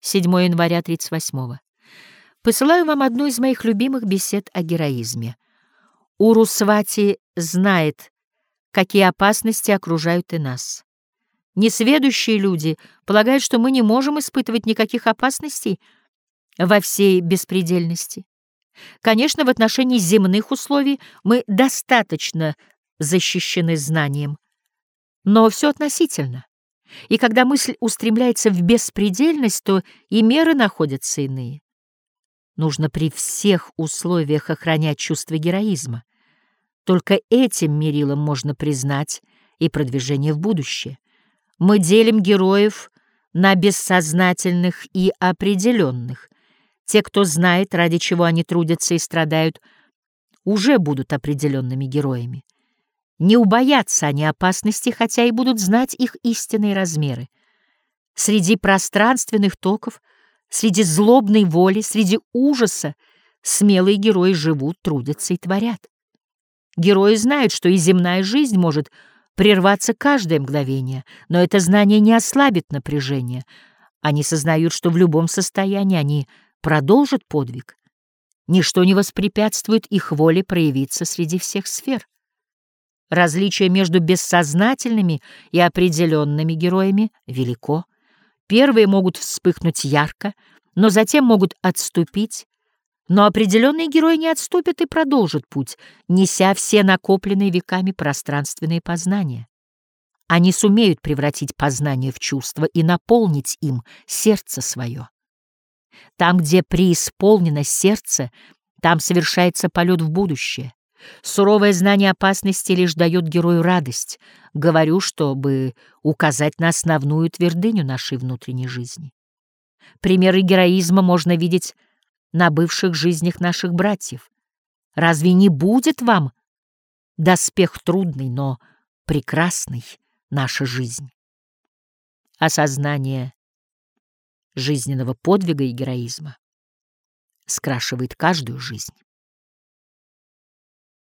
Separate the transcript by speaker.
Speaker 1: 7 января 38 -го. Посылаю вам одну из моих любимых бесед о героизме. Урусвати знает, какие опасности окружают и нас. Несведущие люди полагают, что мы не можем испытывать никаких опасностей во всей беспредельности. Конечно, в отношении земных условий мы достаточно защищены знанием, но все относительно. И когда мысль устремляется в беспредельность, то и меры находятся иные. Нужно при всех условиях охранять чувство героизма. Только этим мерилом можно признать и продвижение в будущее. Мы делим героев на бессознательных и определенных. Те, кто знает, ради чего они трудятся и страдают, уже будут определенными героями. Не убоятся они опасности, хотя и будут знать их истинные размеры. Среди пространственных токов, среди злобной воли, среди ужаса смелые герои живут, трудятся и творят. Герои знают, что и земная жизнь может прерваться каждое мгновение, но это знание не ослабит напряжение. Они сознают, что в любом состоянии они продолжат подвиг. Ничто не воспрепятствует их воле проявиться среди всех сфер. Различие между бессознательными и определенными героями велико. Первые могут вспыхнуть ярко, но затем могут отступить. Но определенные герои не отступят и продолжат путь, неся все накопленные веками пространственные познания. Они сумеют превратить познание в чувство и наполнить им сердце свое. Там, где преисполнено сердце, там совершается полет в будущее. Суровое знание опасности лишь дает герою радость. Говорю, чтобы указать на основную твердыню нашей внутренней жизни. Примеры героизма можно видеть на бывших жизнях наших братьев. Разве не будет вам доспех трудный, но прекрасный наша жизнь? Осознание жизненного подвига и героизма скрашивает каждую жизнь.